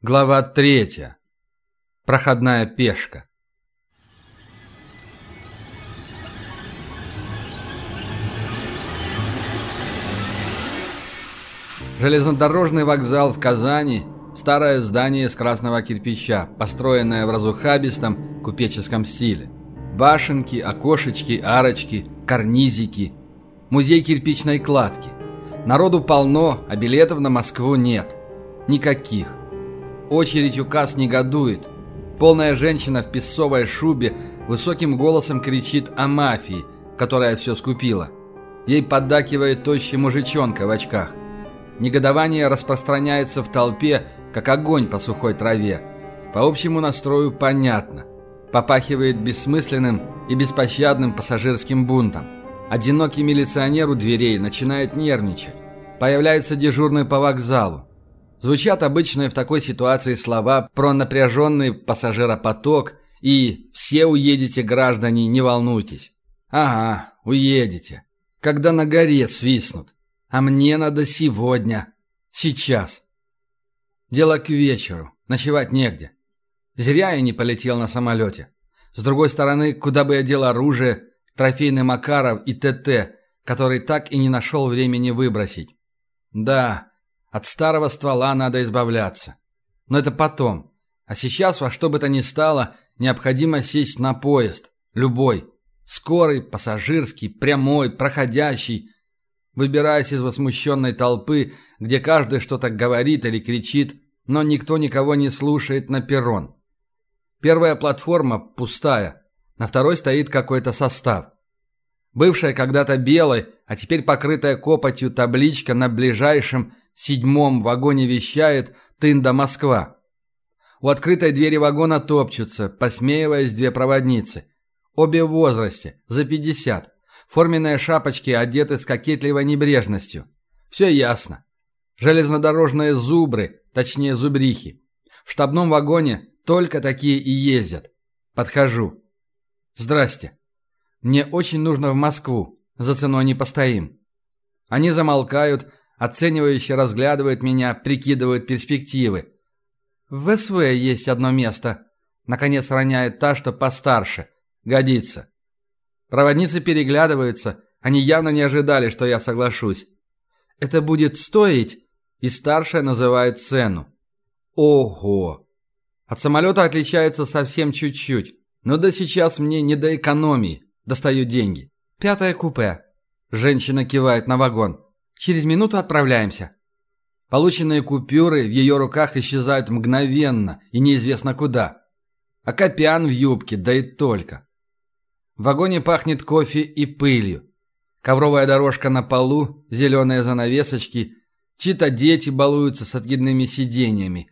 Глава третья. Проходная пешка. Железнодорожный вокзал в Казани – старое здание из красного кирпича, построенное в разухабистом купеческом стиле. Башенки, окошечки, арочки, карнизики. Музей кирпичной кладки. Народу полно, а билетов на Москву нет. Никаких. Очередь указ негодует. Полная женщина в песцовой шубе высоким голосом кричит о мафии, которая все скупила. Ей поддакивает тощий мужичонка в очках. Негодование распространяется в толпе, как огонь по сухой траве. По общему настрою понятно. Попахивает бессмысленным и беспощадным пассажирским бунтом. Одинокий милиционер у дверей начинает нервничать. Появляется дежурный по вокзалу. Звучат обычные в такой ситуации слова про напряженный пассажиропоток и «все уедете, граждане, не волнуйтесь». Ага, уедете. Когда на горе свистнут. А мне надо сегодня. Сейчас. Дело к вечеру. Ночевать негде. Зря я не полетел на самолете. С другой стороны, куда бы я дел оружие, трофейный Макаров и ТТ, который так и не нашел времени выбросить. Да, от старого ствола надо избавляться. Но это потом. А сейчас во что бы то ни стало, необходимо сесть на поезд. Любой. Скорый, пассажирский, прямой, проходящий. Выбираясь из возмущенной толпы, где каждый что-то говорит или кричит, но никто никого не слушает на перрон. Первая платформа пустая, на второй стоит какой-то состав. Бывшая когда-то белой, а теперь покрытая копотью табличка на ближайшем седьмом вагоне вещает «Тында, Москва». У открытой двери вагона топчутся, посмеиваясь две проводницы. Обе в возрасте, за пятьдесят. Форменные шапочки одеты с кокетливой небрежностью. Все ясно. Железнодорожные зубры, точнее зубрихи. В штабном вагоне только такие и ездят. Подхожу. Здрасте. Мне очень нужно в Москву. За ценой не постоим. Они замолкают, Оценивающе разглядывает меня, прикидывают перспективы. В СВ есть одно место. Наконец роняет та, что постарше. Годится. Проводницы переглядываются. Они явно не ожидали, что я соглашусь. Это будет стоить, и старшая называет цену. Ого! От самолета отличается совсем чуть-чуть. Но до сейчас мне не до экономии. Достаю деньги. Пятое купе. Женщина кивает на вагон. Через минуту отправляемся». Полученные купюры в ее руках исчезают мгновенно и неизвестно куда. А Копян в юбке, да и только. В вагоне пахнет кофе и пылью. Ковровая дорожка на полу, зеленые занавесочки. Чьи-то дети балуются с откидными сиденьями.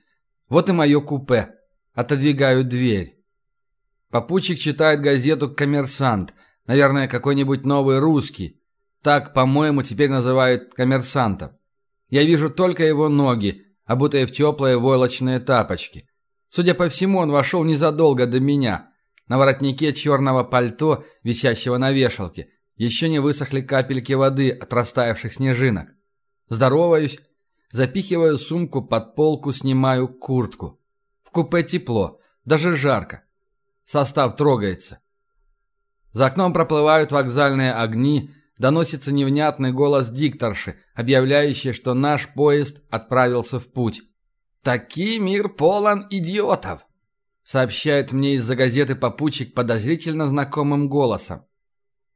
Вот и мое купе. Отодвигаю дверь. Попутчик читает газету «Коммерсант». Наверное, какой-нибудь новый русский. Так, по-моему, теперь называют коммерсантов. Я вижу только его ноги, обутые в теплые войлочные тапочки. Судя по всему, он вошел незадолго до меня. На воротнике черного пальто, висящего на вешалке, еще не высохли капельки воды от растаявших снежинок. Здороваюсь, запихиваю сумку под полку, снимаю куртку. В купе тепло, даже жарко. Состав трогается. За окном проплывают вокзальные огни, доносится невнятный голос дикторши, объявляющий, что наш поезд отправился в путь. «Таки мир полон идиотов!» сообщает мне из-за газеты попутчик подозрительно знакомым голосом.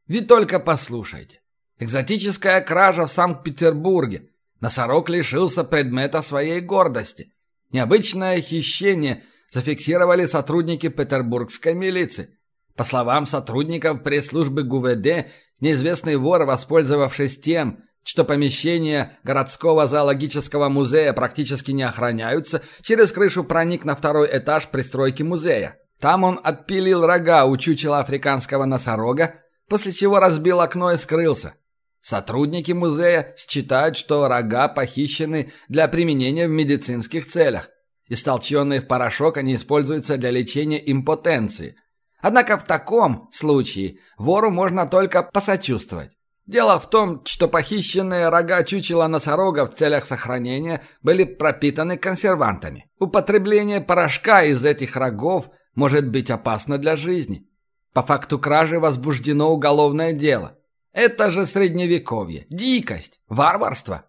«Вы только послушайте. Экзотическая кража в Санкт-Петербурге. Носорог лишился предмета своей гордости. Необычное хищение зафиксировали сотрудники петербургской милиции. По словам сотрудников пресс-службы ГУВД, Неизвестный вор, воспользовавшись тем, что помещения городского зоологического музея практически не охраняются, через крышу проник на второй этаж пристройки музея. Там он отпилил рога у чучела африканского носорога, после чего разбил окно и скрылся. Сотрудники музея считают, что рога похищены для применения в медицинских целях. Истолченные в порошок они используются для лечения импотенции – Однако в таком случае вору можно только посочувствовать. Дело в том, что похищенные рога чучела носорога в целях сохранения были пропитаны консервантами. Употребление порошка из этих рогов может быть опасно для жизни. По факту кражи возбуждено уголовное дело. Это же средневековье, дикость, варварство.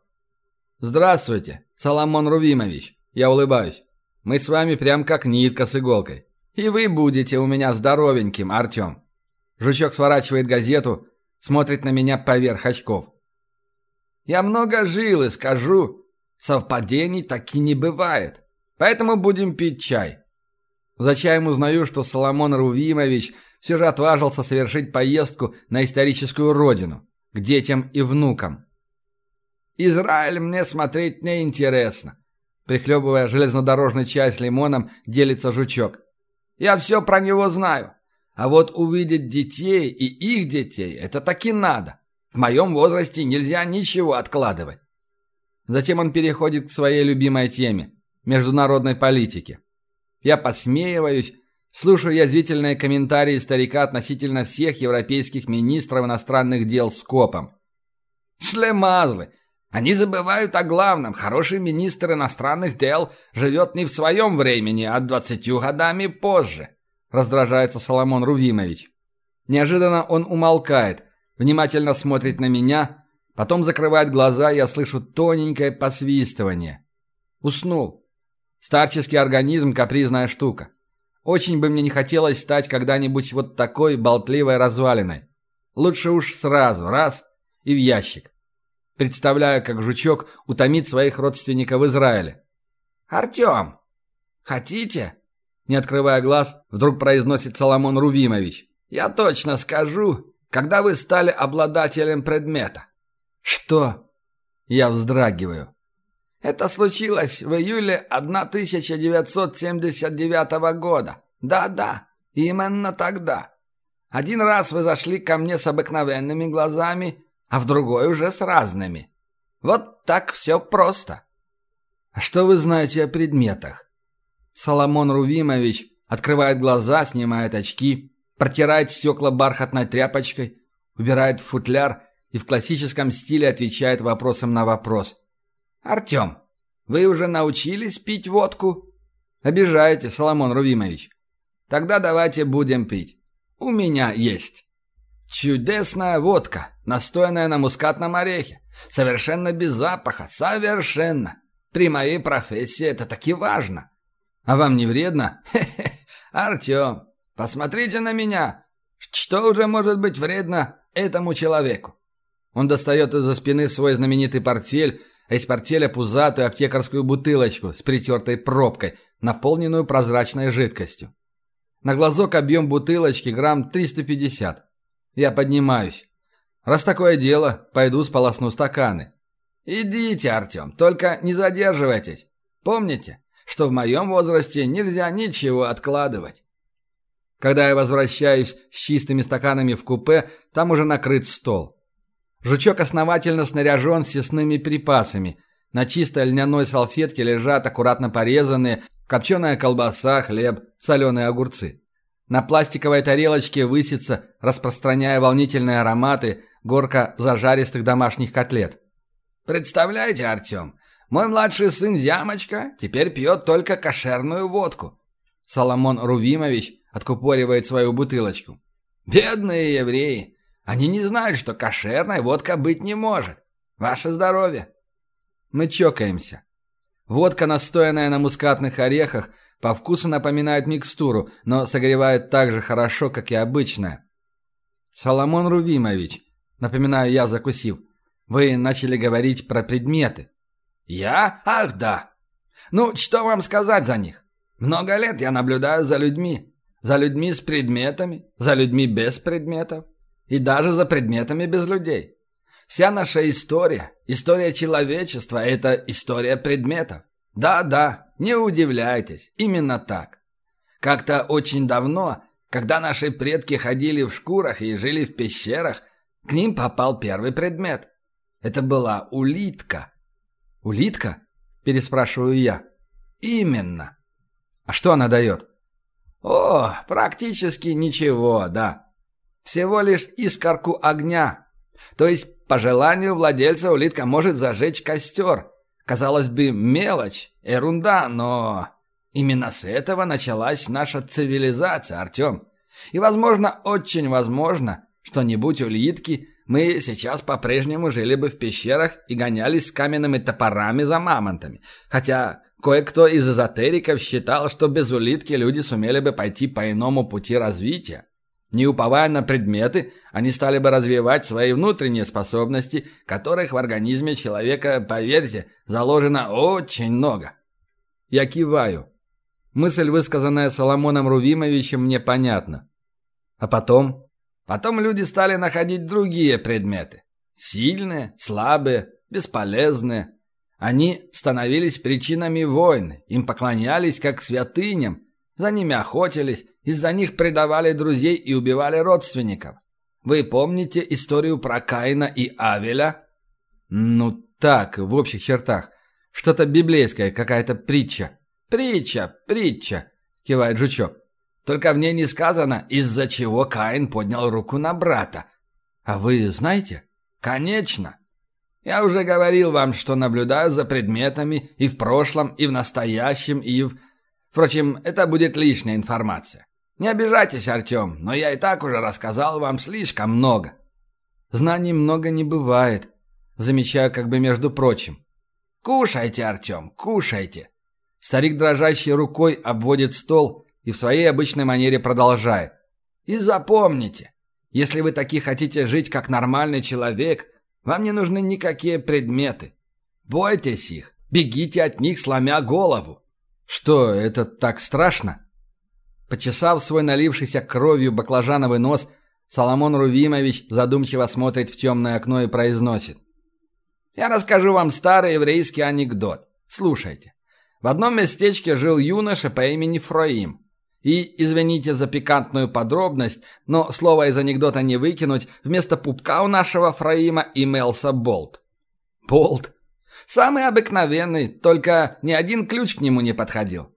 Здравствуйте, Соломон Рувимович. Я улыбаюсь. Мы с вами прям как нитка с иголкой. И вы будете у меня здоровеньким, Артем. Жучок сворачивает газету, смотрит на меня поверх очков. Я много жил и скажу, совпадений таки не бывает. Поэтому будем пить чай. За чаем узнаю, что Соломон Рувимович все же отважился совершить поездку на историческую родину, к детям и внукам. Израиль мне смотреть не интересно. Прихлебывая железнодорожный чай с лимоном, делится жучок. Я все про него знаю. А вот увидеть детей и их детей – это таки надо. В моем возрасте нельзя ничего откладывать. Затем он переходит к своей любимой теме – международной политике. Я посмеиваюсь, слушаю язвительные комментарии старика относительно всех европейских министров иностранных дел с копом. Шлемазлы! Они забывают о главном. Хороший министр иностранных дел живет не в своем времени, а двадцатью годами позже. Раздражается Соломон Рувимович. Неожиданно он умолкает, внимательно смотрит на меня, потом закрывает глаза, и я слышу тоненькое посвистывание. Уснул. Старческий организм – капризная штука. Очень бы мне не хотелось стать когда-нибудь вот такой болтливой развалиной. Лучше уж сразу, раз – и в ящик. Представляю, как жучок утомит своих родственников в Израиле. «Артем, хотите?» Не открывая глаз, вдруг произносит Соломон Рувимович. «Я точно скажу, когда вы стали обладателем предмета». «Что?» Я вздрагиваю. «Это случилось в июле 1979 года. Да-да, именно тогда. Один раз вы зашли ко мне с обыкновенными глазами, а в другой уже с разными. Вот так все просто». «А что вы знаете о предметах?» Соломон Рувимович открывает глаза, снимает очки, протирает стекла бархатной тряпочкой, убирает футляр и в классическом стиле отвечает вопросом на вопрос. «Артем, вы уже научились пить водку?» «Обижаете, Соломон Рувимович. Тогда давайте будем пить. У меня есть». «Чудесная водка, настоянная на мускатном орехе. Совершенно без запаха, совершенно. При моей профессии это таки важно. А вам не вредно? Хе-хе. Артем, посмотрите на меня. Что уже может быть вредно этому человеку? Он достает из-за спины свой знаменитый портфель, а из портфеля пузатую аптекарскую бутылочку с притертой пробкой, наполненную прозрачной жидкостью. На глазок объем бутылочки грамм 350. Я поднимаюсь. Раз такое дело, пойду сполосну стаканы. Идите, Артем, только не задерживайтесь. Помните, что в моем возрасте нельзя ничего откладывать. Когда я возвращаюсь с чистыми стаканами в купе, там уже накрыт стол. Жучок основательно снаряжен съестными припасами. На чистой льняной салфетке лежат аккуратно порезанные копченая колбаса, хлеб, соленые огурцы. На пластиковой тарелочке высится, распространяя волнительные ароматы, горка зажаристых домашних котлет. «Представляете, Артем, мой младший сын Зямочка теперь пьет только кошерную водку. Соломон Рувимович откупоривает свою бутылочку. Бедные евреи! Они не знают, что кошерная водка быть не может. Ваше здоровье! Мы чокаемся. Водка, настоянная на мускатных орехах, по вкусу напоминает микстуру, но согревает так же хорошо, как и обычная. Соломон Рувимович, напоминаю я, закусив, вы начали говорить про предметы. «Я? Ах, да. Ну, что вам сказать за них? Много лет я наблюдаю за людьми. За людьми с предметами, за людьми без предметов. И даже за предметами без людей. Вся наша история, история человечества – это история предметов. Да-да, не удивляйтесь, именно так. Как-то очень давно, когда наши предки ходили в шкурах и жили в пещерах, к ним попал первый предмет. Это была улитка. «Улитка?» – переспрашиваю я. «Именно». «А что она дает?» «О, практически ничего, да. Всего лишь искорку огня, То есть, по желанию владельца улитка может зажечь костер. Казалось бы, мелочь, ерунда, но... Именно с этого началась наша цивилизация, Артем. И, возможно, очень возможно, что не будь улитки, мы сейчас по-прежнему жили бы в пещерах и гонялись с каменными топорами за мамонтами. Хотя кое-кто из эзотериков считал, что без улитки люди сумели бы пойти по иному пути развития. Не уповая на предметы, они стали бы развивать свои внутренние способности, которых в организме человека, поверьте, заложено очень много. Я киваю. Мысль, высказанная Соломоном Рувимовичем, мне понятна. А потом? Потом люди стали находить другие предметы. Сильные, слабые, бесполезные. Они становились причинами войн, им поклонялись как святыням, за ними охотились, из-за них предавали друзей и убивали родственников. Вы помните историю про Каина и Авеля? Ну так, в общих чертах. Что-то библейское, какая-то притча. Притча, притча, кивает жучок. Только в ней не сказано, из-за чего Каин поднял руку на брата. А вы знаете? Конечно. Я уже говорил вам, что наблюдаю за предметами и в прошлом, и в настоящем, и в... Впрочем, это будет лишняя информация. Не обижайтесь, Артем, но я и так уже рассказал вам слишком много. Знаний много не бывает, замечаю как бы между прочим. Кушайте, Артем, кушайте. Старик дрожащей рукой обводит стол и в своей обычной манере продолжает. И запомните, если вы таки хотите жить как нормальный человек, вам не нужны никакие предметы. Бойтесь их, бегите от них, сломя голову. Что, это так страшно? Почесав свой налившийся кровью баклажановый нос, Соломон Рувимович задумчиво смотрит в темное окно и произносит. «Я расскажу вам старый еврейский анекдот. Слушайте. В одном местечке жил юноша по имени Фроим. И, извините за пикантную подробность, но слово из анекдота не выкинуть, вместо пупка у нашего Фраима имелся болт. Болт? Самый обыкновенный, только ни один ключ к нему не подходил.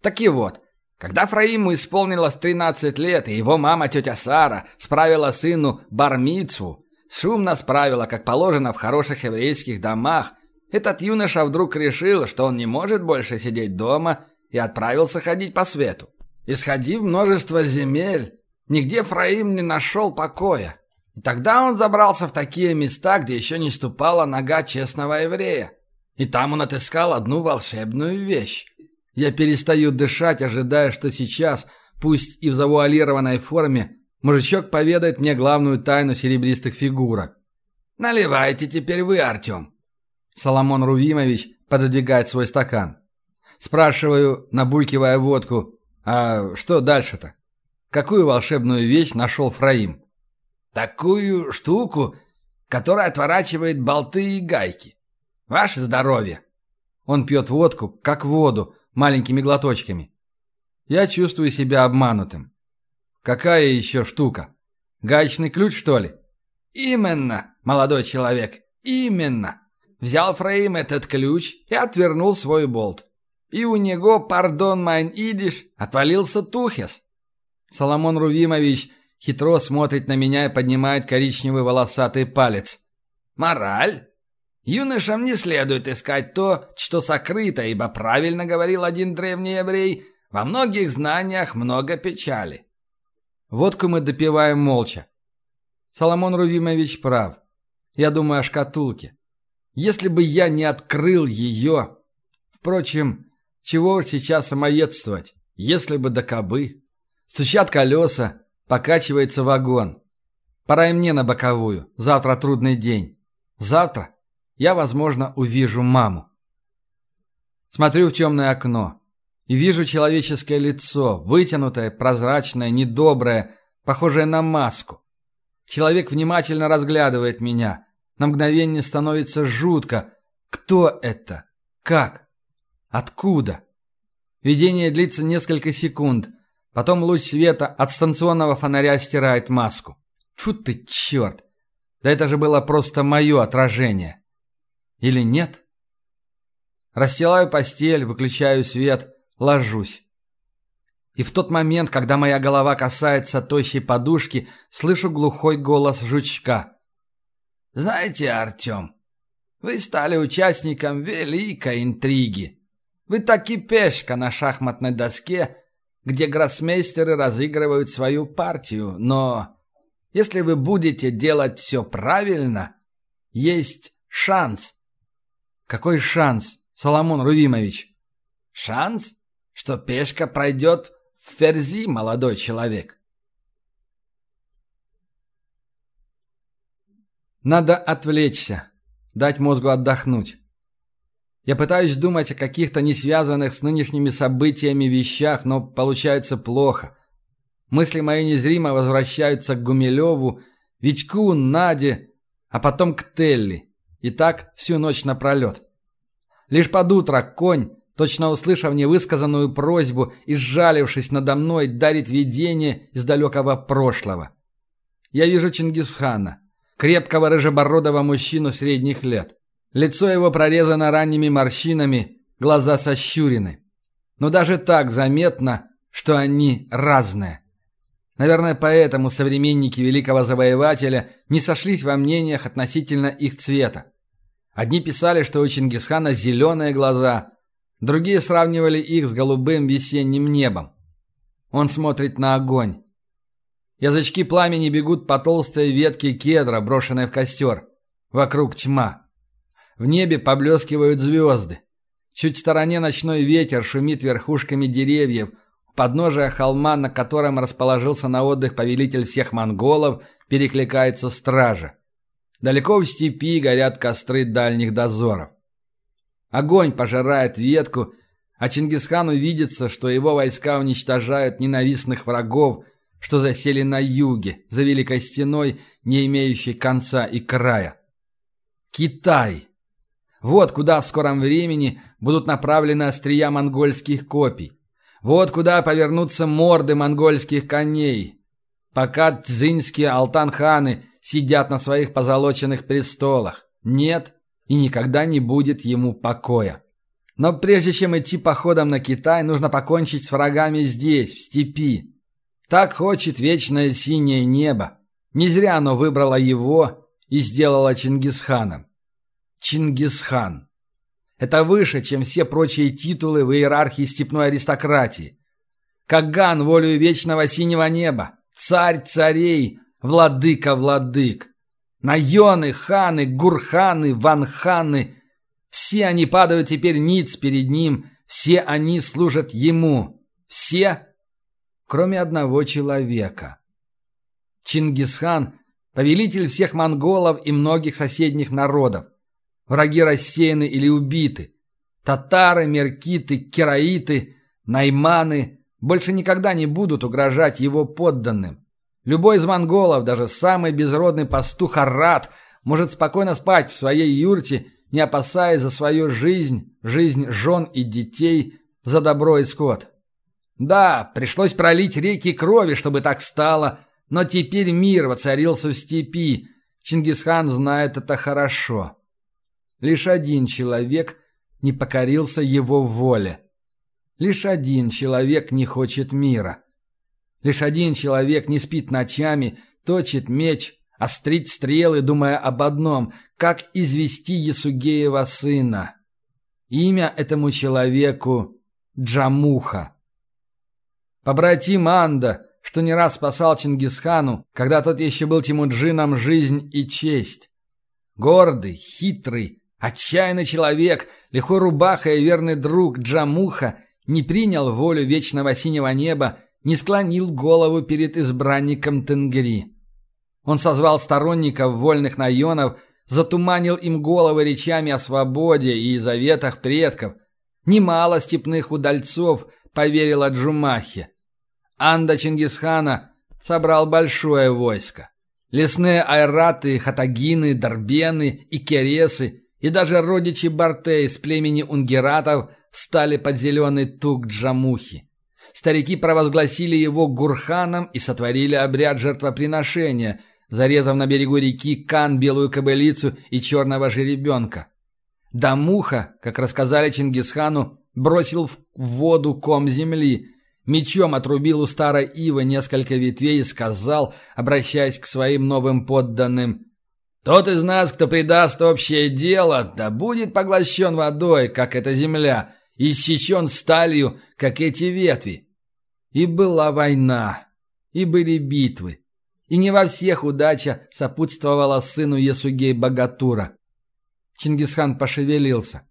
Так и вот, когда Фраиму исполнилось 13 лет, и его мама, тетя Сара, справила сыну бармицу, шумно справила, как положено в хороших еврейских домах, этот юноша вдруг решил, что он не может больше сидеть дома и отправился ходить по свету. Исходив множество земель, нигде Фраим не нашел покоя. И тогда он забрался в такие места, где еще не ступала нога честного еврея. И там он отыскал одну волшебную вещь. Я перестаю дышать, ожидая, что сейчас, пусть и в завуалированной форме, мужичок поведает мне главную тайну серебристых фигурок. «Наливайте теперь вы, Артем!» Соломон Рувимович пододвигает свой стакан. Спрашиваю, набулькивая водку, а что дальше-то? Какую волшебную вещь нашел Фраим? Такую штуку, которая отворачивает болты и гайки. Ваше здоровье. Он пьет водку, как воду, маленькими глоточками. Я чувствую себя обманутым. Какая еще штука? Гаечный ключ, что ли? Именно, молодой человек, именно. Взял Фрейм этот ключ и отвернул свой болт. И у него, пардон, майн идиш, отвалился тухес. Соломон Рувимович хитро смотрит на меня и поднимает коричневый волосатый палец. Мораль? Юношам не следует искать то, что сокрыто, ибо правильно говорил один древний еврей, во многих знаниях много печали. Водку мы допиваем молча. Соломон Рувимович прав. Я думаю о шкатулке. Если бы я не открыл ее... Впрочем, чего уж сейчас самоедствовать, если бы до кобы. Стучат колеса, покачивается вагон. Пора и мне на боковую, завтра трудный день. Завтра я, возможно, увижу маму. Смотрю в темное окно и вижу человеческое лицо, вытянутое, прозрачное, недоброе, похожее на маску. Человек внимательно разглядывает меня. На мгновение становится жутко. Кто это? Как? Откуда? Видение длится несколько секунд. Потом луч света от станционного фонаря стирает маску. Фу ты, черт! Да это же было просто мое отражение. Или нет? Расстилаю постель, выключаю свет, ложусь. И в тот момент, когда моя голова касается тощей подушки, слышу глухой голос жучка. Знаете, Артем, вы стали участником великой интриги. Вы таки пешка на шахматной доске, где гроссмейстеры разыгрывают свою партию, но если вы будете делать все правильно, есть шанс. Какой шанс, Соломон Рувимович? Шанс, что пешка пройдет в ферзи, молодой человек. Надо отвлечься, дать мозгу отдохнуть. Я пытаюсь думать о каких-то не связанных с нынешними событиями вещах, но получается плохо. Мысли мои незримо возвращаются к Гумилеву, Витьку, Наде, а потом к Телли. И так всю ночь напролет. Лишь под утро конь, точно услышав невысказанную просьбу и сжалившись надо мной, дарит видение из далекого прошлого. Я вижу Чингисхана, крепкого рыжебородого мужчину средних лет. Лицо его прорезано ранними морщинами, глаза сощурены. Но даже так заметно, что они разные. Наверное, поэтому современники великого завоевателя не сошлись во мнениях относительно их цвета. Одни писали, что у Чингисхана зеленые глаза, другие сравнивали их с голубым весенним небом. Он смотрит на огонь. Язычки пламени бегут по толстой ветке кедра, брошенной в костер. Вокруг тьма. В небе поблескивают звезды. Чуть в стороне ночной ветер шумит верхушками деревьев. У подножия холма, на котором расположился на отдых повелитель всех монголов, перекликается стража. Далеко в степи горят костры дальних дозоров. Огонь пожирает ветку, а Чингисхану видится, что его войска уничтожают ненавистных врагов, что засели на юге, за Великой Стеной, не имеющей конца и края. Китай! Вот куда в скором времени будут направлены острия монгольских копий. Вот куда повернутся морды монгольских коней. Пока цзиньские алтанханы сидят на своих позолоченных престолах. Нет и никогда не будет ему покоя. Но прежде чем идти походом на Китай, нужно покончить с врагами здесь, в степи. Так хочет вечное синее небо. Не зря оно выбрало его и сделало Чингисханом. Чингисхан. Это выше, чем все прочие титулы в иерархии степной аристократии. Каган волею вечного синего неба, царь царей, владыка владык. Найоны, ханы, гурханы, ванханы – все они падают теперь ниц перед ним, все они служат ему. Все, кроме одного человека. Чингисхан – повелитель всех монголов и многих соседних народов. Враги рассеяны или убиты. Татары, меркиты, кераиты, найманы больше никогда не будут угрожать его подданным. Любой из монголов, даже самый безродный пастух Арат, может спокойно спать в своей юрте, не опасаясь за свою жизнь, жизнь жен и детей, за добро и скот. Да, пришлось пролить реки крови, чтобы так стало, но теперь мир воцарился в степи. Чингисхан знает это хорошо. Лишь один человек не покорился его воле. Лишь один человек не хочет мира. Лишь один человек не спит ночами, точит меч, острит стрелы, думая об одном – как извести Ясугеева сына. Имя этому человеку – Джамуха. Побратим Анда, что не раз спасал Чингисхану, когда тот еще был Тимуджином жизнь и честь. Гордый, хитрый, Отчаянный человек, лихой рубаха и верный друг Джамуха не принял волю вечного синего неба, не склонил голову перед избранником Тенгри. Он созвал сторонников вольных наенов, затуманил им головы речами о свободе и заветах предков. Немало степных удальцов поверило Джумахе. Анда Чингисхана собрал большое войско. Лесные айраты, хатагины, дарбены и кересы и даже родичи Бартей с племени унгератов стали под зеленый тук Джамухи. Старики провозгласили его гурханом и сотворили обряд жертвоприношения, зарезав на берегу реки Кан белую кобылицу и черного жеребенка. Дамуха, как рассказали Чингисхану, бросил в воду ком земли, мечом отрубил у старой ивы несколько ветвей и сказал, обращаясь к своим новым подданным, Тот из нас, кто предаст общее дело, да будет поглощен водой, как эта земля, иссечен сталью, как эти ветви. И была война, и были битвы, и не во всех удача сопутствовала сыну Ясугей Богатура. Чингисхан пошевелился,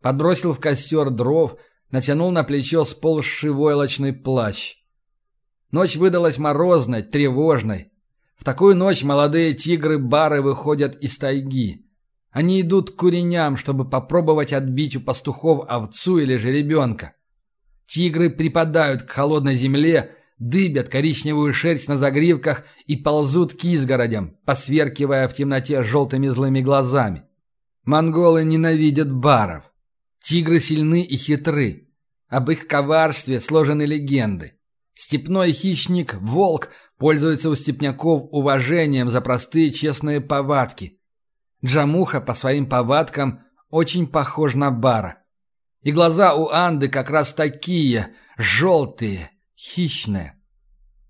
подбросил в костер дров, натянул на плечо сползший войлочный плащ. Ночь выдалась морозной, тревожной. В такую ночь молодые тигры-бары выходят из тайги. Они идут к куреням, чтобы попробовать отбить у пастухов овцу или жеребенка. Тигры припадают к холодной земле, дыбят коричневую шерсть на загривках и ползут к изгородям, посверкивая в темноте желтыми злыми глазами. Монголы ненавидят баров. Тигры сильны и хитры. Об их коварстве сложены легенды. Степной хищник, волк, пользуется у степняков уважением за простые честные повадки. Джамуха по своим повадкам очень похож на бара. И глаза у Анды как раз такие, желтые, хищные.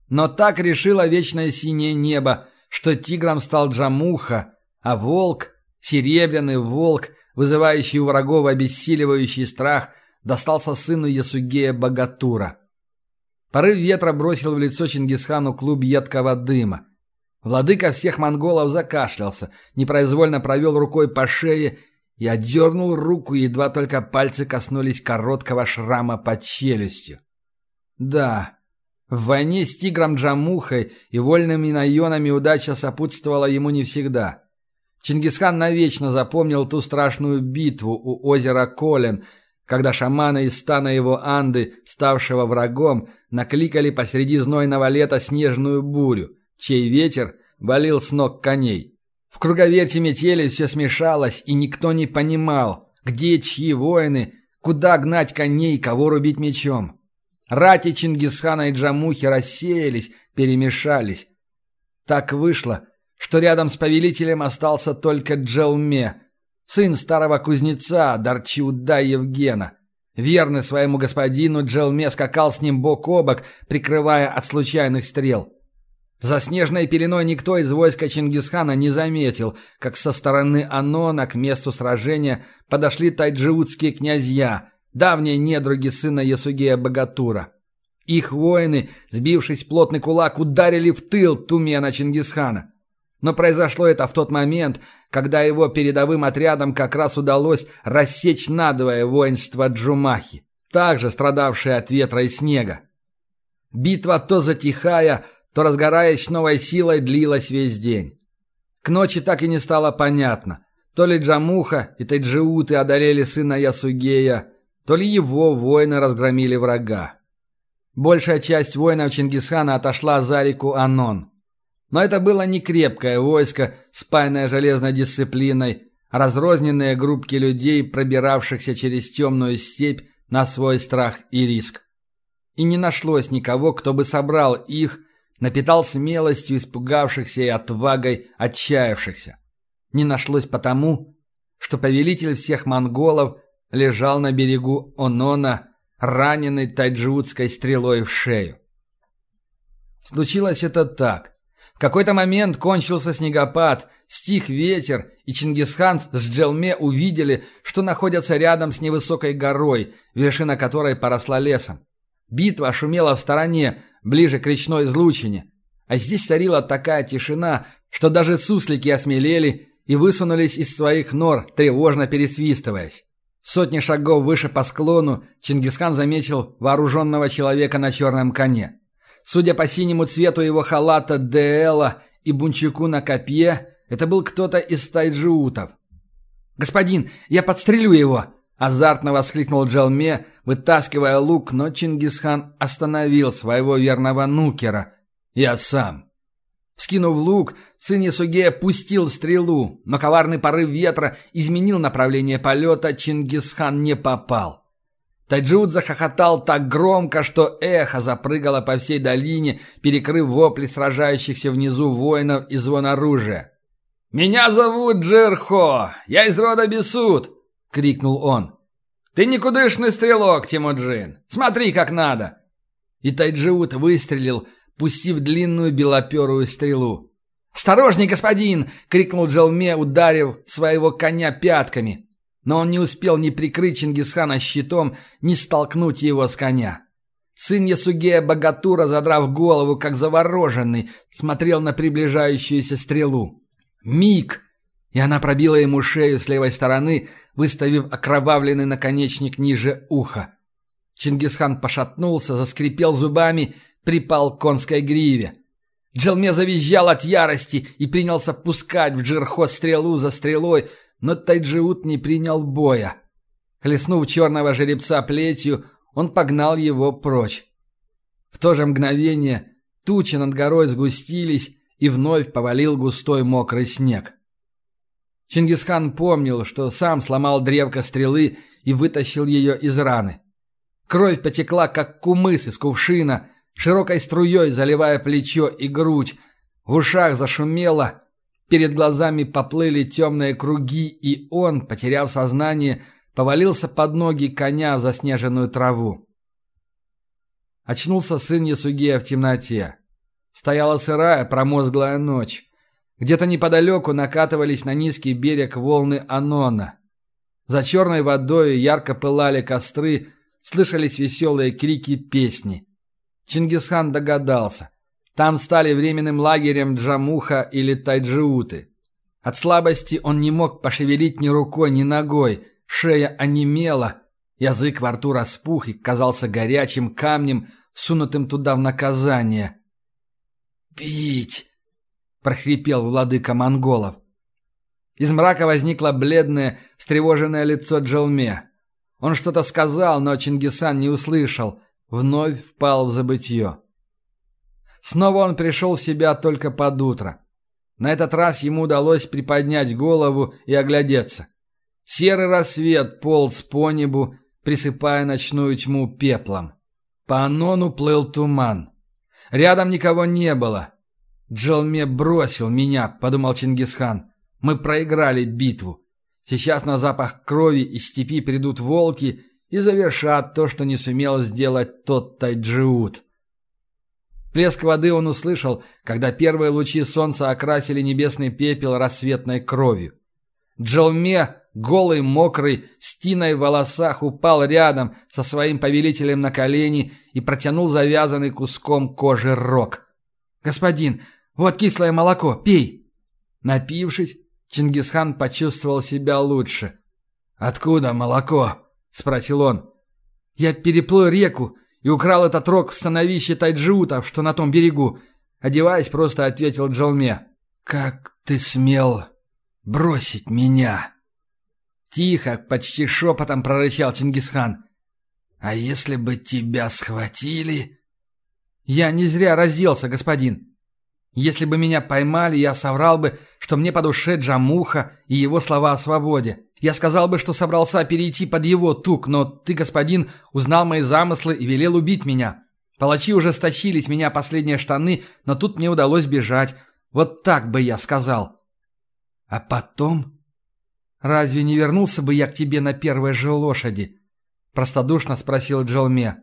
Но так решило вечное синее небо, что тигром стал Джамуха, а волк, серебряный волк, вызывающий у врагов обессиливающий страх, достался сыну Ясугея Богатура. Порыв ветра бросил в лицо Чингисхану клуб едкого дыма. Владыка всех монголов закашлялся, непроизвольно провел рукой по шее и отдернул руку, едва только пальцы коснулись короткого шрама под челюстью. Да, в войне с тигром Джамухой и вольными наенами удача сопутствовала ему не всегда. Чингисхан навечно запомнил ту страшную битву у озера Колен – когда шаманы из стана его Анды, ставшего врагом, накликали посреди знойного лета снежную бурю, чей ветер валил с ног коней. В круговерте метели все смешалось, и никто не понимал, где чьи воины, куда гнать коней, кого рубить мечом. Рати Чингисхана и Джамухи рассеялись, перемешались. Так вышло, что рядом с повелителем остался только Джелме, сын старого кузнеца Дарчиуда Евгена. Верный своему господину, Джелме скакал с ним бок о бок, прикрывая от случайных стрел. За снежной пеленой никто из войска Чингисхана не заметил, как со стороны Анона к месту сражения подошли тайджиутские князья, давние недруги сына Ясугея Богатура. Их воины, сбившись в плотный кулак, ударили в тыл Тумена Чингисхана. Но произошло это в тот момент, когда его передовым отрядам как раз удалось рассечь надвое воинство Джумахи, также страдавшее от ветра и снега. Битва то затихая, то разгораясь новой силой длилась весь день. К ночи так и не стало понятно, то ли Джамуха и Тайджиуты одолели сына Ясугея, то ли его воины разгромили врага. Большая часть воинов Чингисхана отошла за реку Анон. Но это было не крепкое войско, спаянное железной дисциплиной, а разрозненные группки людей, пробиравшихся через темную степь на свой страх и риск. И не нашлось никого, кто бы собрал их, напитал смелостью испугавшихся и отвагой отчаявшихся. Не нашлось потому, что повелитель всех монголов лежал на берегу Онона, раненый таджутской стрелой в шею. Случилось это так какой-то момент кончился снегопад, стих ветер, и Чингисхан с Джелме увидели, что находятся рядом с невысокой горой, вершина которой поросла лесом. Битва шумела в стороне, ближе к речной излучине. А здесь царила такая тишина, что даже суслики осмелели и высунулись из своих нор, тревожно пересвистываясь. Сотни шагов выше по склону Чингисхан заметил вооруженного человека на черном коне. Судя по синему цвету его халата Деэла и бунчуку на копье, это был кто-то из тайджиутов. «Господин, я подстрелю его!» – азартно воскликнул Джалме, вытаскивая лук, но Чингисхан остановил своего верного нукера. «Я сам!» Скинув лук, сын Ясугея пустил стрелу, но коварный порыв ветра изменил направление полета, Чингисхан не попал. Таджуд захохотал так громко, что эхо запрыгало по всей долине, перекрыв вопли сражающихся внизу воинов и звон оружия. «Меня зовут Джерхо! Я из рода Бесуд!» — крикнул он. «Ты никудышный стрелок, Тимуджин! Смотри, как надо!» И Тайджиут выстрелил, пустив длинную белоперую стрелу. «Осторожней, господин!» — крикнул Джалме, ударив своего коня пятками. Но он не успел ни прикрыть Чингисхана щитом, ни столкнуть его с коня. Сын Ясугея Богатура, задрав голову, как завороженный, смотрел на приближающуюся стрелу. Миг! И она пробила ему шею с левой стороны, выставив окровавленный наконечник ниже уха. Чингисхан пошатнулся, заскрипел зубами, припал к конской гриве. Джелме завизжал от ярости и принялся пускать в Джирхот стрелу за стрелой, но Тайджиут не принял боя. Хлестнув черного жеребца плетью, он погнал его прочь. В то же мгновение тучи над горой сгустились, и вновь повалил густой мокрый снег. Чингисхан помнил, что сам сломал древко стрелы и вытащил ее из раны. Кровь потекла, как кумыс из кувшина, широкой струей заливая плечо и грудь. В ушах зашумело, перед глазами поплыли темные круги, и он, потеряв сознание, повалился под ноги коня в заснеженную траву. Очнулся сын Ясугея в темноте. Стояла сырая, промозглая ночь. Где-то неподалеку накатывались на низкий берег волны Анона. За черной водой ярко пылали костры, слышались веселые крики песни. Чингисхан догадался. Там стали временным лагерем Джамуха или Тайджиуты. От слабости он не мог пошевелить ни рукой, ни ногой – Шея онемела, язык во рту распух и казался горячим камнем, сунутым туда в наказание. «Пить!» — прохрипел владыка монголов. Из мрака возникло бледное, встревоженное лицо Джелме. Он что-то сказал, но Чингисан не услышал, вновь впал в забытье. Снова он пришел в себя только под утро. На этот раз ему удалось приподнять голову и оглядеться. Серый рассвет полз по небу, присыпая ночную тьму пеплом. По Анону плыл туман. Рядом никого не было. «Джалме бросил меня», — подумал Чингисхан. «Мы проиграли битву. Сейчас на запах крови из степи придут волки и завершат то, что не сумел сделать тот Тайджиут». Плеск воды он услышал, когда первые лучи солнца окрасили небесный пепел рассветной кровью. Джалме голый, мокрый, с тиной в волосах, упал рядом со своим повелителем на колени и протянул завязанный куском кожи рог. «Господин, вот кислое молоко, пей!» Напившись, Чингисхан почувствовал себя лучше. «Откуда молоко?» — спросил он. «Я переплыл реку и украл этот рог в становище тайджиутов, что на том берегу», — одеваясь, просто ответил Джалме. «Как ты смел бросить меня?» Тихо, почти шепотом прорычал Чингисхан. «А если бы тебя схватили...» «Я не зря разделся, господин. Если бы меня поймали, я соврал бы, что мне по душе Джамуха и его слова о свободе. Я сказал бы, что собрался перейти под его тук, но ты, господин, узнал мои замыслы и велел убить меня. Палачи уже стащили с меня последние штаны, но тут мне удалось бежать. Вот так бы я сказал». «А потом...» «Разве не вернулся бы я к тебе на первой же лошади?» – простодушно спросил Джалме.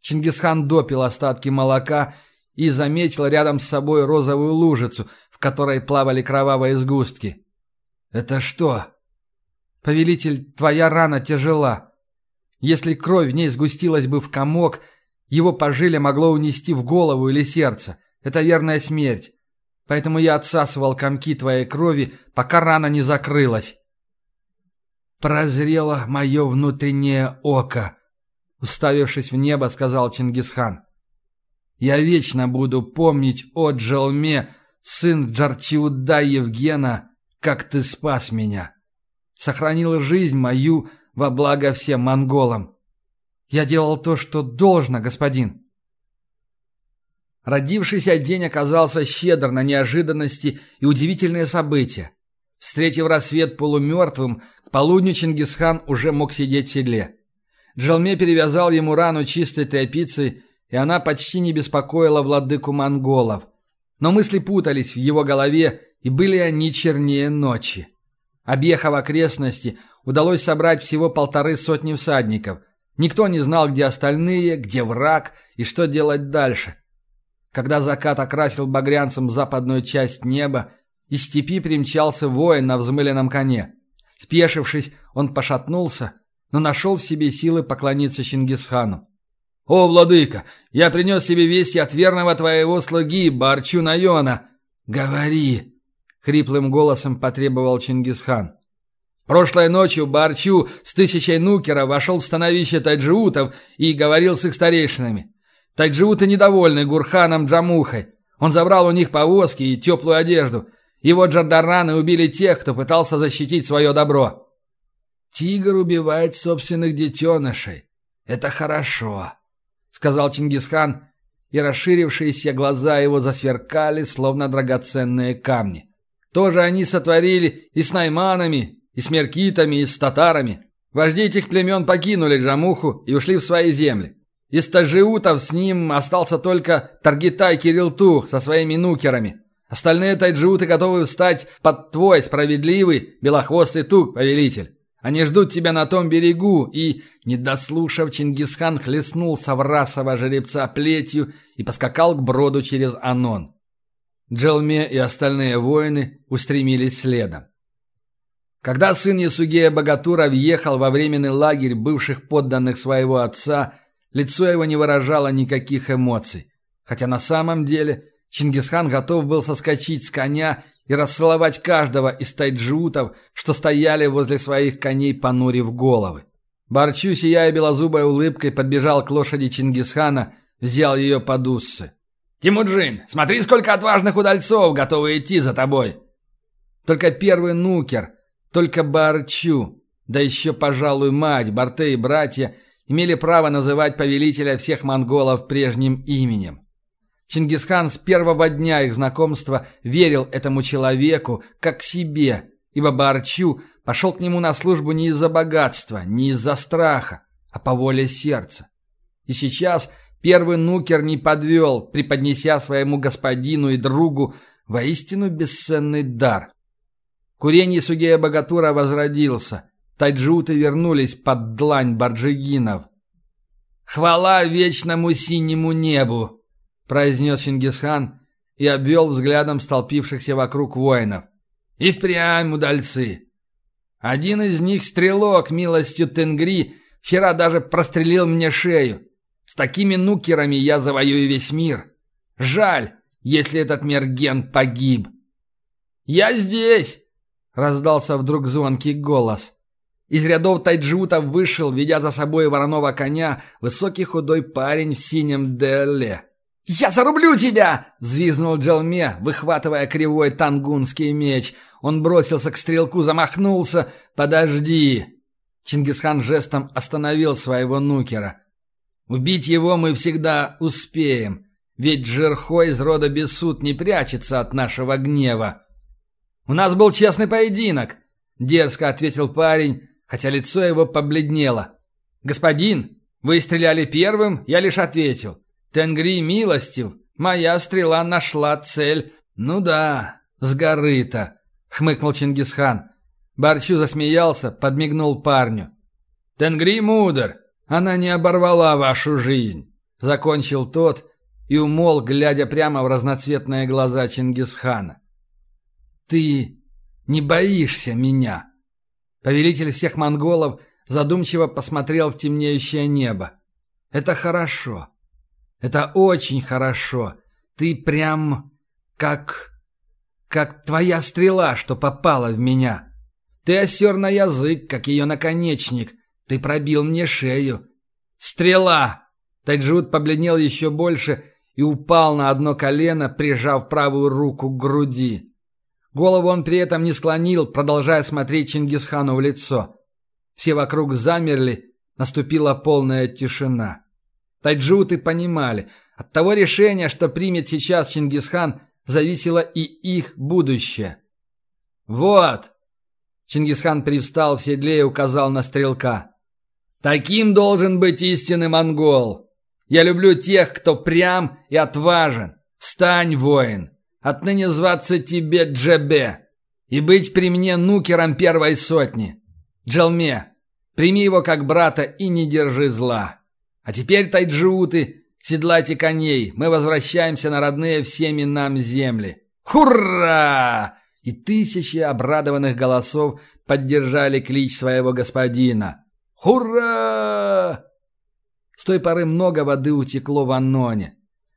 Чингисхан допил остатки молока и заметил рядом с собой розовую лужицу, в которой плавали кровавые сгустки. «Это что?» «Повелитель, твоя рана тяжела. Если кровь в ней сгустилась бы в комок, его по жиле могло унести в голову или сердце. Это верная смерть. Поэтому я отсасывал комки твоей крови, пока рана не закрылась. Прозрело мое внутреннее око, уставившись в небо, сказал Чингисхан. Я вечно буду помнить о Джалме, сын Джарчиуда Евгена, как ты спас меня. Сохранил жизнь мою во благо всем монголам. Я делал то, что должно, господин. Родившийся день оказался щедр на неожиданности и удивительные события. Встретив рассвет полумертвым, к полудню Чингисхан уже мог сидеть в седле. Джалме перевязал ему рану чистой тряпицей, и она почти не беспокоила владыку монголов. Но мысли путались в его голове, и были они чернее ночи. Объехав окрестности, удалось собрать всего полторы сотни всадников. Никто не знал, где остальные, где враг и что делать дальше. Когда закат окрасил багрянцем западную часть неба, из степи примчался воин на взмыленном коне. Спешившись, он пошатнулся, но нашел в себе силы поклониться Чингисхану. «О, владыка, я принес себе вести от верного твоего слуги Барчу Найона!» «Говори!» — хриплым голосом потребовал Чингисхан. Прошлой ночью Барчу с тысячей нукера вошел в становище таджиутов и говорил с их старейшинами. Таджиуты недовольны Гурханом Джамухой. Он забрал у них повозки и теплую одежду. Его джардараны убили тех, кто пытался защитить свое добро. «Тигр убивает собственных детенышей. Это хорошо», — сказал Чингисхан, и расширившиеся глаза его засверкали, словно драгоценные камни. Тоже они сотворили и с найманами, и с меркитами, и с татарами. Вожди этих племен покинули Джамуху и ушли в свои земли. Из тажиутов с ним остался только Таргитай Кирилтух со своими нукерами. Остальные тайджиуты готовы встать под твой справедливый белохвостый тук, повелитель. Они ждут тебя на том берегу, и, не дослушав, Чингисхан хлестнул соврасого жеребца плетью и поскакал к броду через Анон. Джелме и остальные воины устремились следом. Когда сын Ясугея Богатура въехал во временный лагерь бывших подданных своего отца, лицо его не выражало никаких эмоций. Хотя на самом деле Чингисхан готов был соскочить с коня и расцеловать каждого из тайджутов, что стояли возле своих коней, понурив головы. Барчу, сияя белозубой улыбкой, подбежал к лошади Чингисхана, взял ее под уссы. «Тимуджин, смотри, сколько отважных удальцов готовы идти за тобой!» Только первый нукер – только Барчу, да еще, пожалуй, мать, Барте и братья имели право называть повелителя всех монголов прежним именем. Чингисхан с первого дня их знакомства верил этому человеку как себе, ибо Барчу пошел к нему на службу не из-за богатства, не из-за страха, а по воле сердца. И сейчас первый нукер не подвел, преподнеся своему господину и другу воистину бесценный дар. Куренье Сугея Богатура возродился. Тайджуты вернулись под длань барджигинов. «Хвала вечному синему небу!» – произнес Чингисхан и обвел взглядом столпившихся вокруг воинов. «И впрямь удальцы! Один из них, стрелок, милостью Тенгри, вчера даже прострелил мне шею. С такими нукерами я завоюю весь мир. Жаль, если этот мерген погиб». «Я здесь!» Раздался вдруг звонкий голос. Из рядов тайджутов вышел, ведя за собой вороного коня, высокий худой парень в синем деле. «Я зарублю тебя!» — взвизнул Джалме, выхватывая кривой тангунский меч. Он бросился к стрелку, замахнулся. «Подожди!» Чингисхан жестом остановил своего нукера. «Убить его мы всегда успеем, ведь Джерхой из рода Бесуд не прячется от нашего гнева». «У нас был честный поединок», — дерзко ответил парень, хотя лицо его побледнело. «Господин, вы стреляли первым, я лишь ответил. Тенгри милостив, моя стрела нашла цель. Ну да, с горы-то», — хмыкнул Чингисхан. Барчу засмеялся, подмигнул парню. «Тенгри мудр, она не оборвала вашу жизнь», — закончил тот и умол, глядя прямо в разноцветные глаза Чингисхана. «Ты не боишься меня?» Повелитель всех монголов задумчиво посмотрел в темнеющее небо. «Это хорошо. Это очень хорошо. Ты прям как... как твоя стрела, что попала в меня. Ты осер на язык, как ее наконечник. Ты пробил мне шею. Стрела!» Таджут побледнел еще больше и упал на одно колено, прижав правую руку к груди. Голову он при этом не склонил, продолжая смотреть Чингисхану в лицо. Все вокруг замерли, наступила полная тишина. Тайджуты понимали, от того решения, что примет сейчас Чингисхан, зависело и их будущее. «Вот!» Чингисхан привстал в седле и указал на стрелка. «Таким должен быть истинный монгол. Я люблю тех, кто прям и отважен. Стань, воин!» Отныне зваться тебе Джебе и быть при мне нукером первой сотни. Джалме, прими его как брата и не держи зла. А теперь, тайджиуты, Седлайте коней, мы возвращаемся на родные всеми нам земли. Хурра! И тысячи обрадованных голосов поддержали клич своего господина. Хурра! С той поры много воды утекло в Анноне,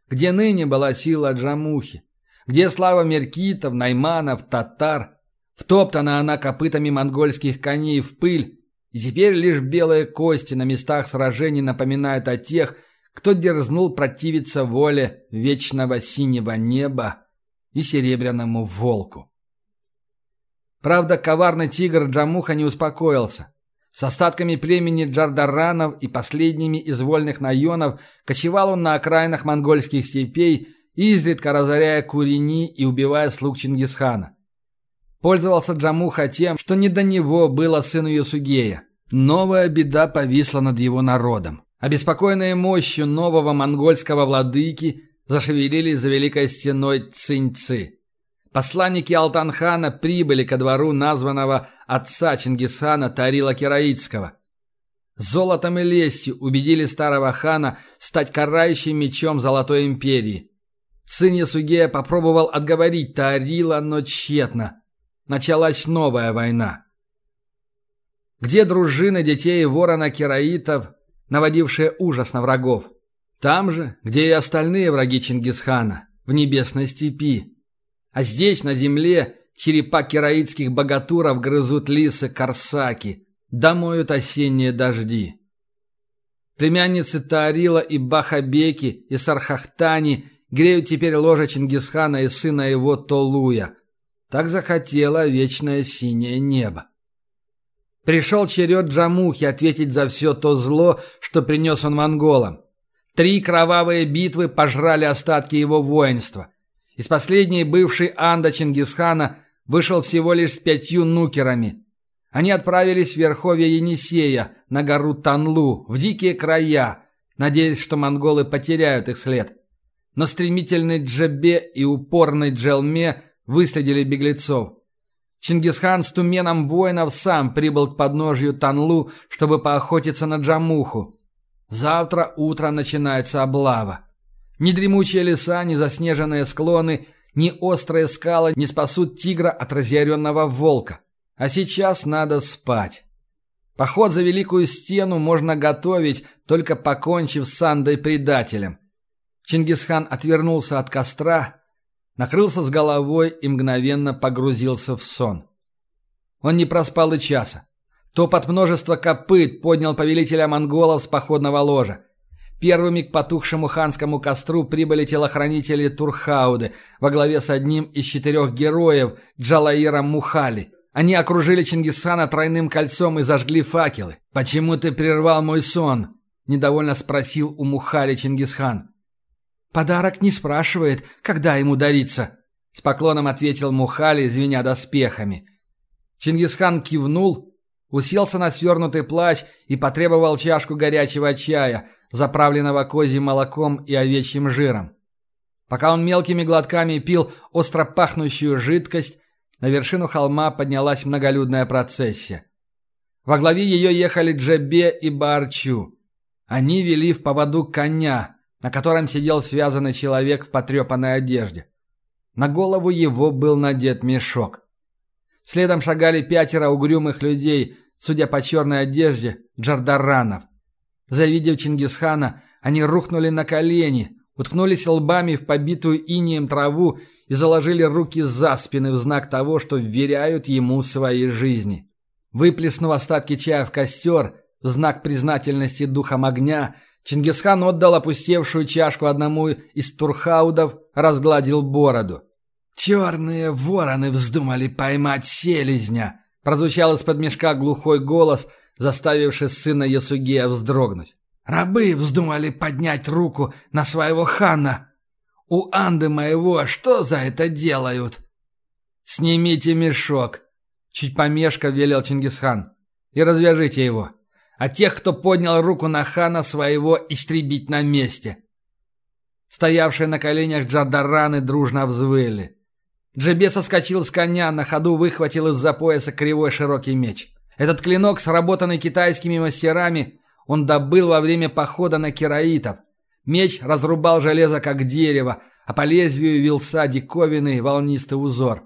где ныне была сила Джамухи, где слава меркитов, найманов, татар. Втоптана она копытами монгольских коней в пыль, и теперь лишь белые кости на местах сражений напоминают о тех, кто дерзнул противиться воле вечного синего неба и серебряному волку. Правда, коварный тигр Джамуха не успокоился. С остатками племени Джардаранов и последними из вольных наенов кочевал он на окраинах монгольских степей, изредка разоряя Курени и убивая слуг Чингисхана. Пользовался Джамуха тем, что не до него было сыну Юсугея. Новая беда повисла над его народом. Обеспокоенные мощью нового монгольского владыки зашевелились за великой стеной Циньцы. Посланники Алтанхана прибыли ко двору названного отца Чингисхана Тарила Кераитского. Золотом и лестью убедили старого хана стать карающим мечом Золотой империи. Сын Ясугея попробовал отговорить Тарила, но тщетно. Началась новая война. Где дружины детей ворона Кераитов наводившее ужас на врагов. Там же, где и остальные враги Чингисхана, в небесной степи. А здесь, на земле, черепа кераитских богатуров грызут лисы Корсаки, домоют осенние дожди. Племянницы Таарила и Бахабеки и Сархахтани греют теперь ложе Чингисхана и сына его Толуя. Так захотело вечное синее небо. Пришел черед Джамухи ответить за все то зло, что принес он монголам. Три кровавые битвы пожрали остатки его воинства. Из последней бывшей анда Чингисхана вышел всего лишь с пятью нукерами. Они отправились в верховье Енисея, на гору Танлу, в дикие края, надеясь, что монголы потеряют их след. Но стремительный Джебе и упорный Джелме выследили беглецов. Чингисхан с туменом воинов сам прибыл к подножью Танлу, чтобы поохотиться на Джамуху. Завтра утро начинается облава. Ни дремучие леса, ни заснеженные склоны, ни острые скалы не спасут тигра от разъяренного волка. А сейчас надо спать. Поход за Великую Стену можно готовить, только покончив с Сандой-предателем. Чингисхан отвернулся от костра, накрылся с головой и мгновенно погрузился в сон. Он не проспал и часа. Топот множества копыт поднял повелителя монголов с походного ложа. Первыми к потухшему ханскому костру прибыли телохранители Турхауды во главе с одним из четырех героев Джалаира Мухали. Они окружили Чингисхана тройным кольцом и зажгли факелы. «Почему ты прервал мой сон?» – недовольно спросил у Мухали Чингисхан. «Подарок не спрашивает, когда ему дариться», — с поклоном ответил Мухали, звеня доспехами. Чингисхан кивнул, уселся на свернутый плащ и потребовал чашку горячего чая, заправленного козьим молоком и овечьим жиром. Пока он мелкими глотками пил остро пахнущую жидкость, на вершину холма поднялась многолюдная процессия. Во главе ее ехали Джебе и Барчу. Они вели в поводу коня, на котором сидел связанный человек в потрепанной одежде. На голову его был надет мешок. Следом шагали пятеро угрюмых людей, судя по черной одежде, джардаранов. Завидев Чингисхана, они рухнули на колени, уткнулись лбами в побитую инием траву и заложили руки за спины в знак того, что вверяют ему свои жизни. Выплеснув остатки чая в костер, в знак признательности духом огня, Чингисхан отдал опустевшую чашку одному из турхаудов, разгладил бороду. «Черные вороны вздумали поймать селезня!» Прозвучал из-под мешка глухой голос, заставивший сына Ясугея вздрогнуть. «Рабы вздумали поднять руку на своего хана! У Анды моего что за это делают?» «Снимите мешок!» Чуть помешка велел Чингисхан. «И развяжите его!» А тех, кто поднял руку на хана своего, истребить на месте. Стоявшие на коленях джардараны дружно взвыли. Джебе соскочил с коня, на ходу выхватил из-за пояса кривой широкий меч. Этот клинок, сработанный китайскими мастерами, он добыл во время похода на кераитов. Меч разрубал железо, как дерево, а по лезвию вился диковинный волнистый узор.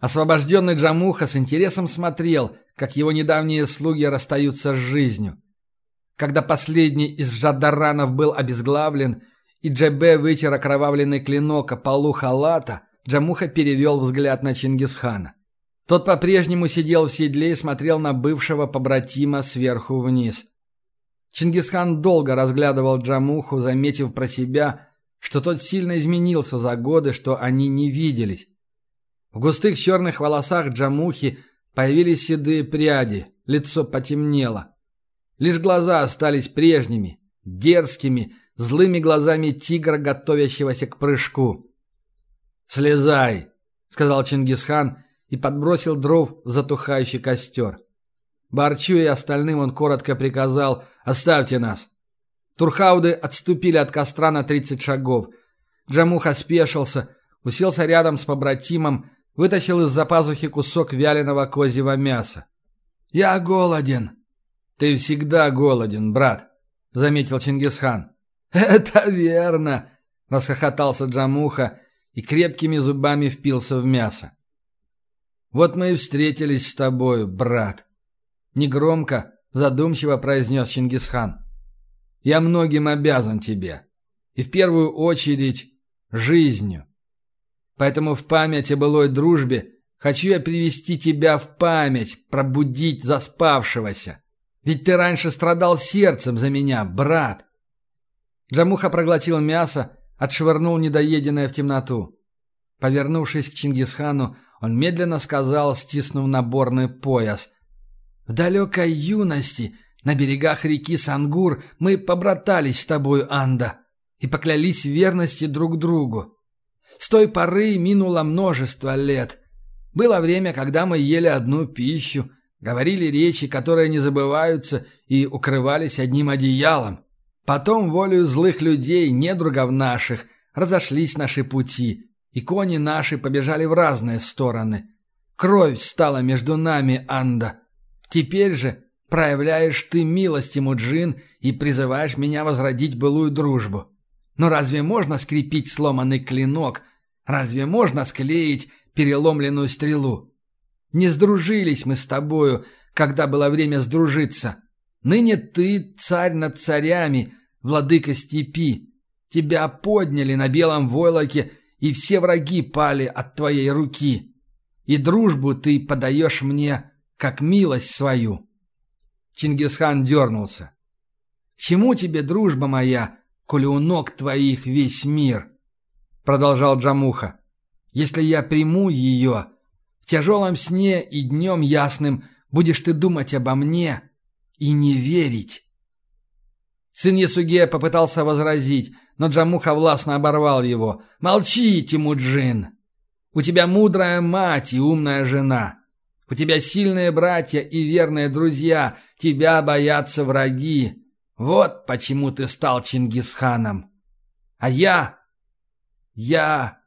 Освобожденный Джамуха с интересом смотрел, как его недавние слуги расстаются с жизнью. Когда последний из жадаранов был обезглавлен, и Джебе вытер окровавленный клинок о полу халата, Джамуха перевел взгляд на Чингисхана. Тот по-прежнему сидел в седле и смотрел на бывшего побратима сверху вниз. Чингисхан долго разглядывал Джамуху, заметив про себя, что тот сильно изменился за годы, что они не виделись. В густых черных волосах Джамухи появились седые пряди, лицо потемнело. Лишь глаза остались прежними, дерзкими, злыми глазами тигра, готовящегося к прыжку. «Слезай!» — сказал Чингисхан и подбросил дров в затухающий костер. Барчу и остальным он коротко приказал «Оставьте нас!». Турхауды отступили от костра на тридцать шагов. Джамуха спешился, уселся рядом с побратимом, вытащил из-за пазухи кусок вяленого козьего мяса. «Я голоден!» «Ты всегда голоден, брат», — заметил Чингисхан. «Это верно!» — расхохотался Джамуха и крепкими зубами впился в мясо. «Вот мы и встретились с тобой, брат», — негромко, задумчиво произнес Чингисхан. «Я многим обязан тебе, и в первую очередь жизнью. Поэтому в память о былой дружбе хочу я привести тебя в память, пробудить заспавшегося. Ведь ты раньше страдал сердцем за меня, брат. Джамуха проглотил мясо, отшвырнул недоеденное в темноту. Повернувшись к Чингисхану, он медленно сказал, стиснув наборный пояс. «В далекой юности, на берегах реки Сангур, мы побратались с тобой, Анда, и поклялись верности друг другу. С той поры минуло множество лет. Было время, когда мы ели одну пищу, говорили речи, которые не забываются, и укрывались одним одеялом. Потом, волею злых людей, недругов наших, разошлись наши пути, и кони наши побежали в разные стороны. Кровь стала между нами, Анда. Теперь же проявляешь ты милость, Муджин, и призываешь меня возродить былую дружбу. Но разве можно скрепить сломанный клинок? Разве можно склеить переломленную стрелу? Не сдружились мы с тобою, когда было время сдружиться. Ныне ты царь над царями, владыка степи. Тебя подняли на белом войлоке, и все враги пали от твоей руки. И дружбу ты подаешь мне, как милость свою. Чингисхан дернулся. «Чему тебе дружба моя, коли у ног твоих весь мир?» Продолжал Джамуха. «Если я приму ее, в тяжелом сне и днем ясным будешь ты думать обо мне и не верить». Сын Ясугея попытался возразить, но Джамуха властно оборвал его. «Молчи, Тимуджин! У тебя мудрая мать и умная жена. У тебя сильные братья и верные друзья. Тебя боятся враги. Вот почему ты стал Чингисханом. А я... Я...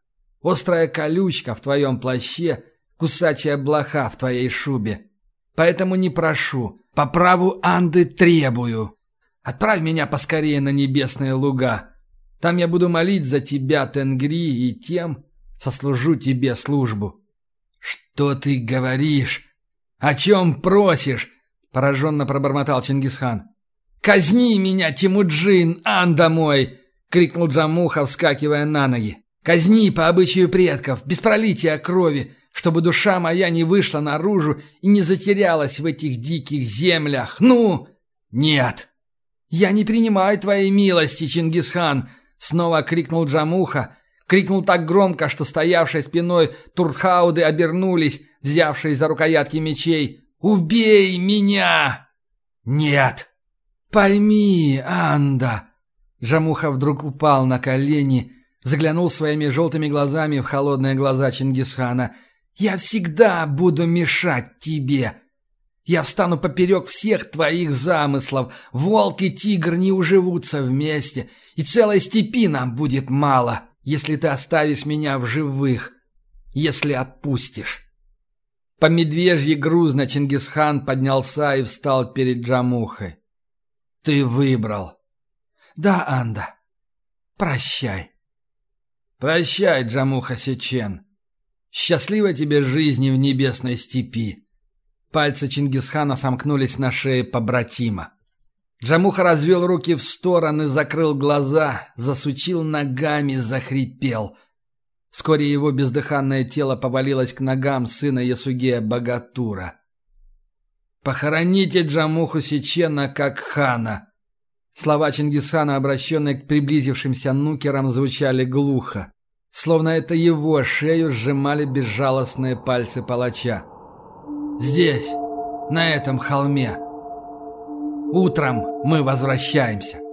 Острая колючка в твоем плаще, кусачая блоха в твоей шубе. Поэтому не прошу, по праву Анды требую». Отправь меня поскорее на небесные луга. Там я буду молить за тебя, Тенгри, и тем сослужу тебе службу». «Что ты говоришь? О чем просишь?» — пораженно пробормотал Чингисхан. «Казни меня, Тимуджин, анда мой!» — крикнул Джамуха, вскакивая на ноги. «Казни по обычаю предков, без пролития крови, чтобы душа моя не вышла наружу и не затерялась в этих диких землях. Ну, нет!» «Я не принимаю твоей милости, Чингисхан!» Снова крикнул Джамуха. Крикнул так громко, что стоявшие спиной Турхауды обернулись, взявшись за рукоятки мечей. «Убей меня!» «Нет!» «Пойми, Анда!» Джамуха вдруг упал на колени, заглянул своими желтыми глазами в холодные глаза Чингисхана. «Я всегда буду мешать тебе!» Я встану поперек всех твоих замыслов. Волк и тигр не уживутся вместе, и целой степи нам будет мало, если ты оставишь меня в живых, если отпустишь». По медвежьи грузно Чингисхан поднялся и встал перед Джамухой. «Ты выбрал». «Да, Анда. Прощай. Прощай, Джамуха Сечен. Счастливой тебе жизни в небесной степи. Пальцы Чингисхана сомкнулись на шее побратима. Джамуха развел руки в стороны, закрыл глаза, засучил ногами, захрипел. Вскоре его бездыханное тело повалилось к ногам сына Ясугея Богатура. «Похороните Джамуху Сечена как хана!» Слова Чингисхана, обращенные к приблизившимся нукерам, звучали глухо. Словно это его шею сжимали безжалостные пальцы палача. «Здесь, на этом холме. Утром мы возвращаемся».